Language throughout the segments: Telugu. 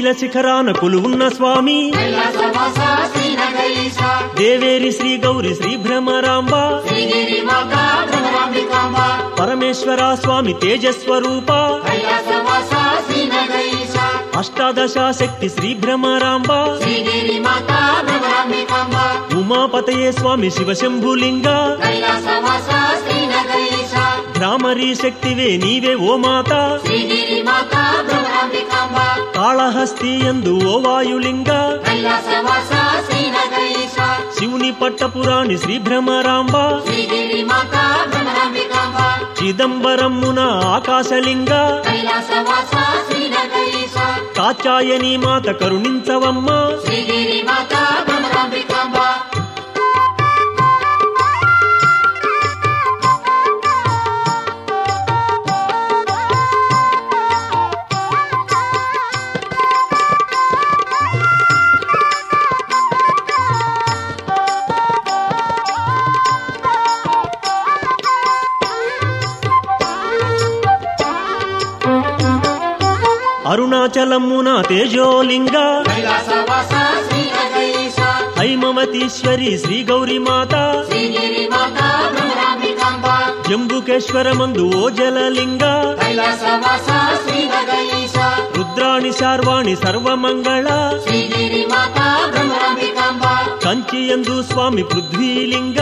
శ్రీశైల శిఖరాన కొలువున్న స్వామి. దేవేరి శ్రీ గౌరి శ్రీ భ్రమరాంబ. పరమేశ్వర స్వామి తేజస్వరూప. అష్టాదశ శక్తి శ్రీ భ్రమరాంబ. ఉమాపతయే స్వామి శివశంభులింగ కైలాసవాస భ్రామరీ శక్తివే నీవే ఓ మాత. శ్రీగిరి కాళహస్తి ఎందు ఓ వాయులింగ. శివుని పట్టపురాణి శ్రీ భ్రమరాంబ చిదంబరమున ఆకాశలింగ. కాచాయని మాత కరుణించవమ్మ. అరుణాచలమున తేజోలింగ. హైమవతీశ్వరి శ్రీ గౌరీ మాత. భ్రమరాంబికాంబ జంబుకేశ్వరమందు ఓ జలలింగ. రుద్రాణి శార్వాణి సర్వమంగళ. భ్రమరాంబికాంబ కంచియందు స్వామి పృథ్వీలింగ.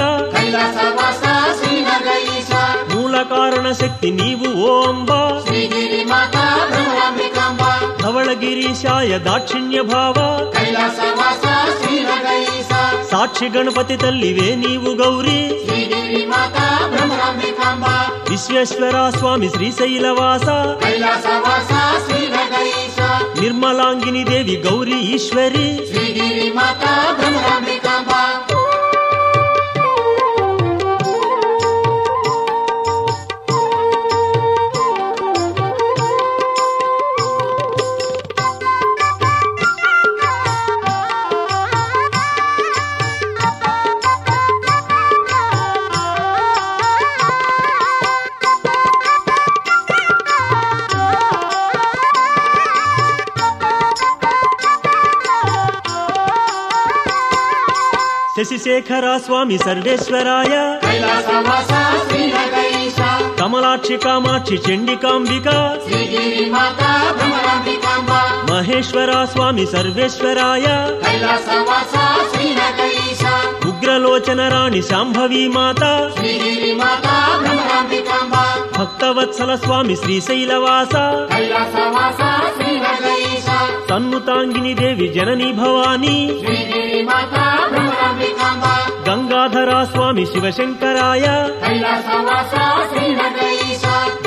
మూల కారణ శక్తి నీవు ఓ అంబ. ధవళగిరీశాయ దాక్షిణ్య భావ సాక్షి గణపతి తల్లివే నీవు గౌరీ. విశ్వేశ్వర స్వామి శ్రీశైలవాస. కైలాసవాస నిర్మలాంగిని దేవి గౌరీ ఈశ్వరి. శ్రీగిరి మాత శశిశేఖర స్వామి సర్వేశ్వరాయ. కమలాక్షి కామాక్షి చండికాంబిక. మహేశ్వర స్వామి సర్వేశ్వరాయ. ఉగ్రలోచన రాణి శాంభవీ మాత భక్తవత్సల స్వామి శ్రీశైలవాస. సన్నుతాంగిని దేవి జనని భవాని. గంగాధర స్వామి శివశంకరాయ. కైలాసవాస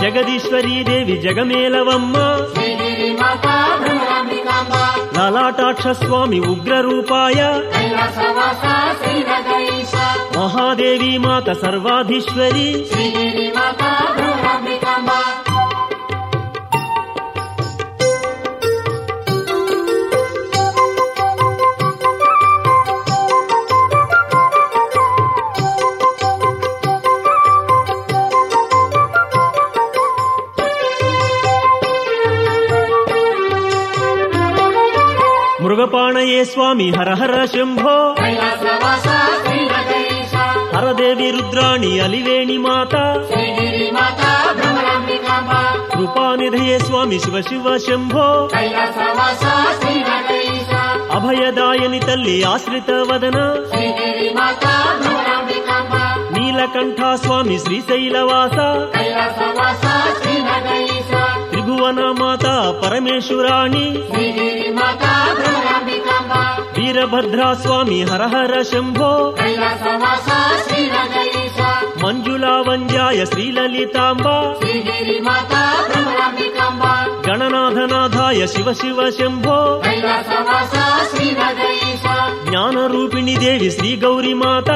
జగదీశ్వరీ దేవి జగమేలవమ్మ లలాటాక్ష స్వామి ఉగ్రరూపాయ. మహాదేవి మాత సర్వాధీశ్వరి. శ్రీగిరి స్వామి హర హర శంభో. హరదేవి రుద్రాణి అలివేణి మాత. కృపానిధయే స్వామి శివ శివ శంభో. అభయదాయని తల్లి ఆశ్రిత వదన. నీలకంఠ స్వామి శ్రీశైలవాస. త్రిభువన మాత పరమేశ్వరాణి. వీరభద్రా స్వామి హర హర శంభో. మంజులా శ్రీనగరీశ మంజులావంజాయ శ్రీలలితాంబ. గణనాథనాథాయ శివ శివ శంభో. జ్ఞానరూపిణి దేవి శ్రీ గౌరీ మాత.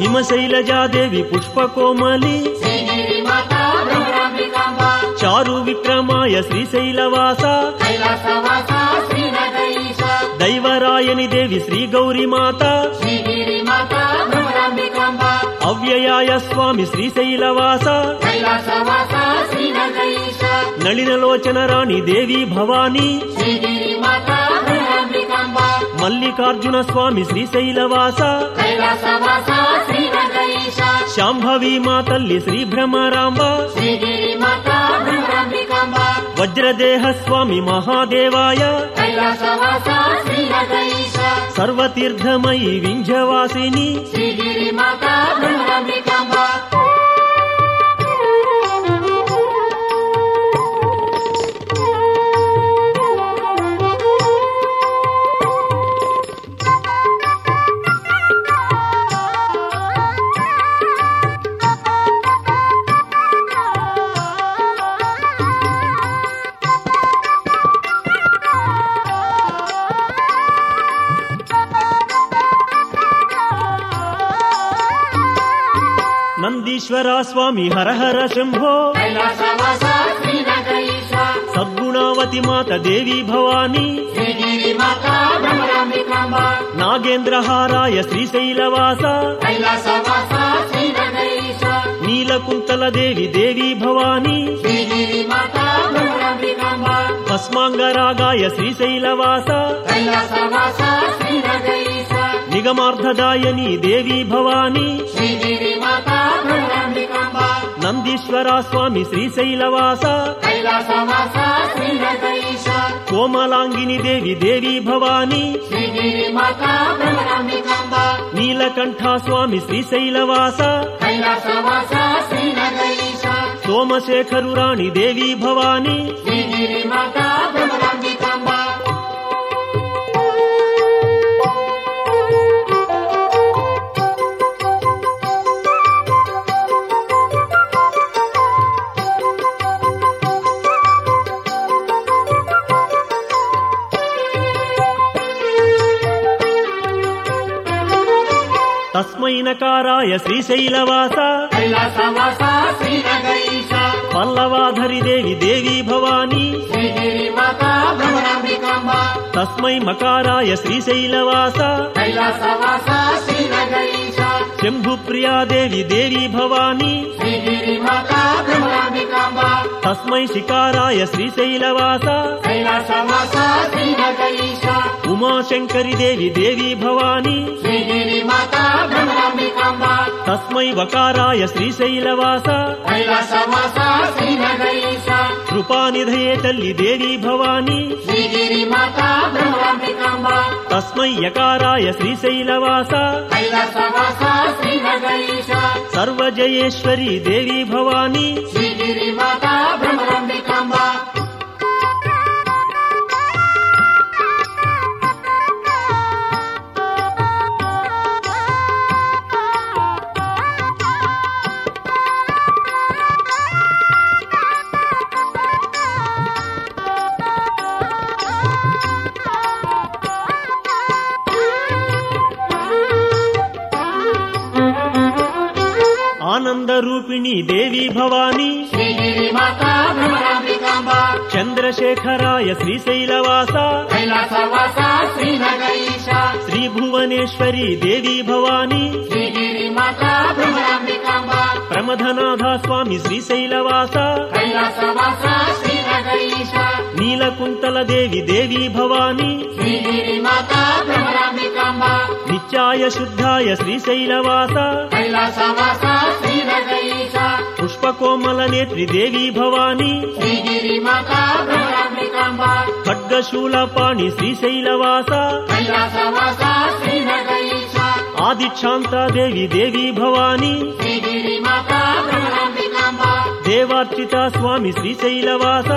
హిమశైలజాదేవి పుష్పకోమలి. శ్రీగిరిమాత భ్రమరాంబికాంబ చారు విక్రమాయ శ్రీశైలవాస. దైవరాయని దేవి శ్రీ శ్రీగిరిమాత భ్రమరాంబికాంబ అవ్యయాయ స్వామి శ్రీశైలవాస. నళినలోచన రాణి దేవి భవానీ. మల్లికార్జున స్వామి శ్రీశైలవాస శాంభవి మా తల్లి శ్రీ భ్రమరాంబ. వజ్రదేహ స్వామి మహాదేవాయ. సర్వతీర్థమయి వింధ్యవాసిని. శ్రీగిరిమాత భ్రమరాంబికాంబ. నందీశ్వర స్వామి హర హర శంభో. సద్గుణావతి మాత దేవి భవానీ. నాగేంద్రహారాయ శ్రీశైలవాస నీలకుంతల దేవి దేవి భవానీ. భస్మాంగరాగాయ శ్రీశైలవాస నిగమార్ధదాయని దేవి భవానీ. శ్రీగిరిమాత భ్రమరాంబికాంబ నందీశ్వర స్వామి శ్రీశైలవాస కైలాసవాస శ్రీనగరీశ కోమలాంగిని దేవి దేవి భవానీ శ్రీగిరిమాత భ్రమరాంబికాంబ నీలకంఠ స్వామి శ్రీశైలవాస కైలాసవాస శ్రీనగరీశ సోమశేఖరు రాణి దేవి భవానీ శ్రీగిరిమాత తస్మై నకారాయ శ్రీశైలవాస. పల్లవాధరి దేవి దేవి భవానీ. తస్మై మకారాయ శ్రీశైలవాస. శంభుప్రియా దేవి దేవి భవానీ. తస్మై శికారాయ శ్రీశైలవాస. ఉమాశంకరి దేవి దేవి భవానీ తస్మై వకారాయ శ్రీశైలవాస. కృపానిధయే తల్లి దేవి భవానీ. తస్మై యకారాయ శ్రీశైలవాస. సర్వజయేశ్వరి దేవి భవానీ. చంద్రశేఖరాయ శ్రీశైలవాస. కైలాసవాస శ్రీనగరీశ. శ్రీ భువనేశ్వరి దేవి భవానీ. ప్రమథనాథ స్వామి శ్రీశైలవాస. కైలాసవాస శ్రీనగరీశ. నీలకుంతల దేవి దేవి భవానీ నిత్యాయ శుద్ధాయ శ్రీశైలవాస. కైలాసవాస శ్రీనగరీశ. పుష్పకోమల నేత్రి దేవి భవానీ భ్రమరాంబికాంబ ఖడ్గశూలపాణి శ్రీశైలవాస. కైలాసవాస శ్రీనగరీశ. ఆదిక్షాంత దేవి దేవి భవానీ దేవార్చిత స్వామి శ్రీశైలవాస.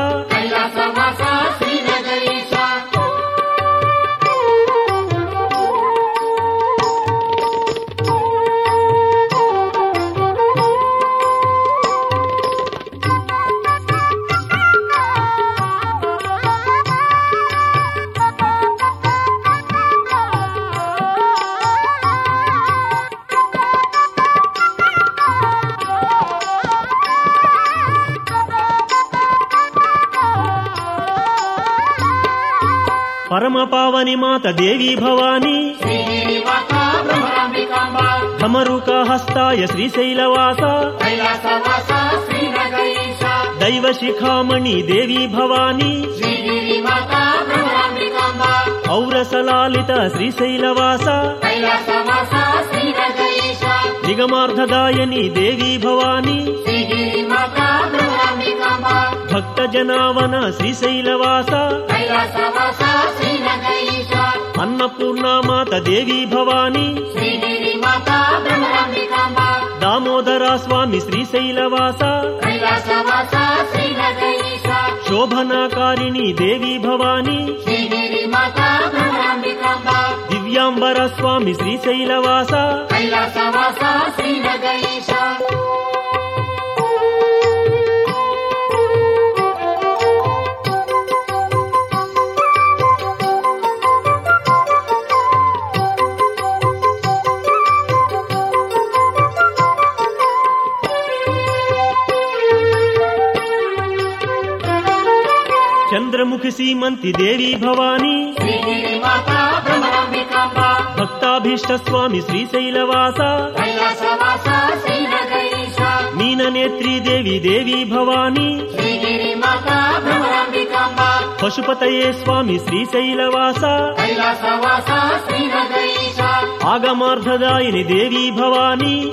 పరమ పావని మాత దేవి భవానీ. భమరుక హస్తాయ శ్రీశైలవాస. దైవ శిఖామణి దేవి భవానీ. ఔరసలాలిత శ్రీశైలవాస. నిగమార్థదాయని దేవి భవానీ. శ్రీగిరి మాత భ్రమరాంబికాంబ భక్త జనావన శ్రీశైలవాస కైలాసవాస శ్రీనగరీశ అన్నపూర్ణామాత దేవి భవానీ శ్రీగిరి మాత భ్రమరాంబికాంబ దామోదర స్వామి శ్రీశైలవాస కైలాసవాస శ్రీనగరీశ శోభనాకారిణి దేవి భవానీ శ్రీగిరి మాత భ్రమరాంబికాంబ దివ్యాంబర స్వామి శ్రీశైలవాస కైలాసవాస శ్రీనగరీశ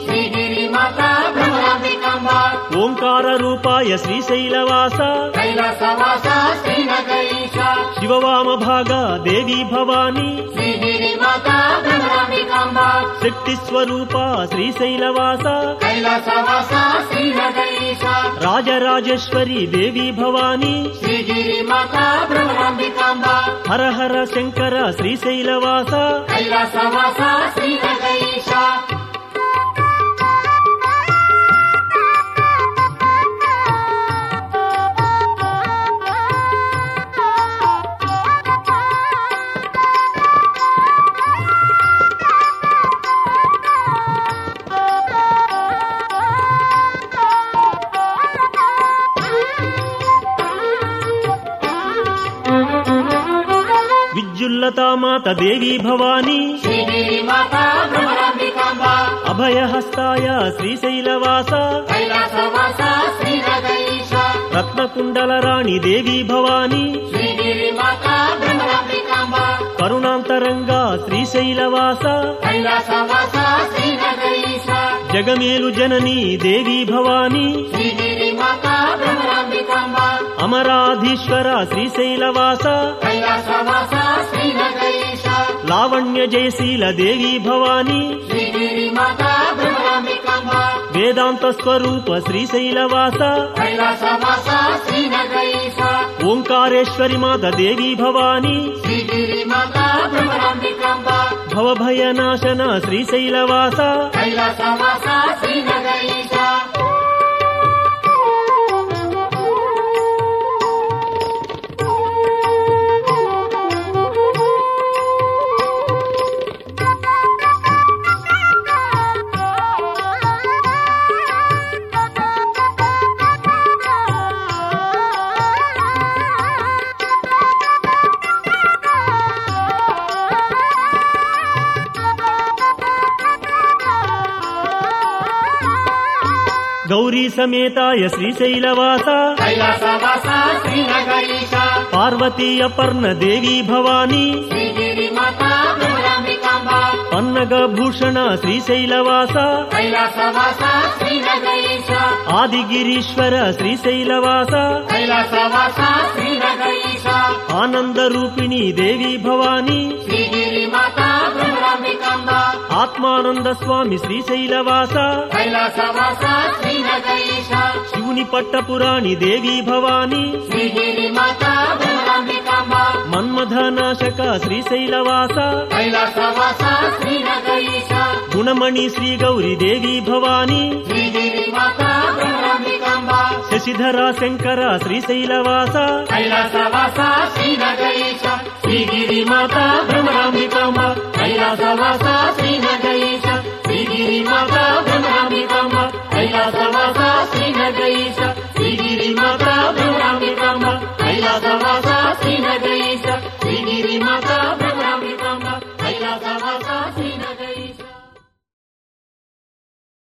చంద్రముఖి సీమంతి దేవి భవానీ శ్రీగిరి మాత భ్రమరాంబికాంబ భక్తాభీష్ట స్వామి శ్రీశైలవాస కైలాసవాస శ్రీనగరీశ మీననేత్రి దేవి దేవి భవానీ శ్రీగిరి మాత భ్రమరాంబికాంబ పశుపతయే స్వామి శ్రీశైలవాస కైలాసవాస శ్రీనగరీశ ఆగమార్థదాయిని దేవి భవానీ శ్రీగిరి మాత భ్రమరాంబికాంబ అభయహస్తాయ శ్రీశైలవాస. రత్నకుండల రాణి దేవి భవానీ. కరుణాంతరంగా శ్రీశైలవాస. జగమేలు జనని దేవి భవానీ. అమరాధీశ్వర శ్రీశైలవాస. లావణ్య జయశీల దేవి భవానీ. వేదాంత స్వరూప శ్రీశైలవాస. ఓంకారేశ్వరి మాత దేవి భవానీ. భవభయనాశన శ్రీశైలవాస. సమేతాయ శ్రీశైలవాస. పార్వతీ అపర్ణ దేవి భవానీ. పన్నగ భూషణ శ్రీశైలవాస. ఆదిగిరీశ్వర శ్రీశైలవాస. కైలాసవాస శ్రీనగరీశ. ఆనంద రూపిణి దేవి భవానీ. ఆత్మానంద స్వామి శ్రీశైలవాస. కైలాసవాస శివుని పట్టపురాణి దేవి భవానీ. మన్మథనాశక శ్రీశైలవాస. కైలాసవాస గుణమణి శ్రీ గౌరి దేవి భవానీ. శ్రీగిరి మాత భ్రమరాంబికాంబ శ్రీనగైష శ్రీగిరి మాతా బ్రహ్మామి కామ కైలాసవాస శ్రీనగైష శ్రీగిరి మాతా బ్రహ్మామి కామ కైలాసవాస శ్రీనగైష శ్రీగిరి మాతా బ్రహ్మామి కామ కైలాసవాస శ్రీ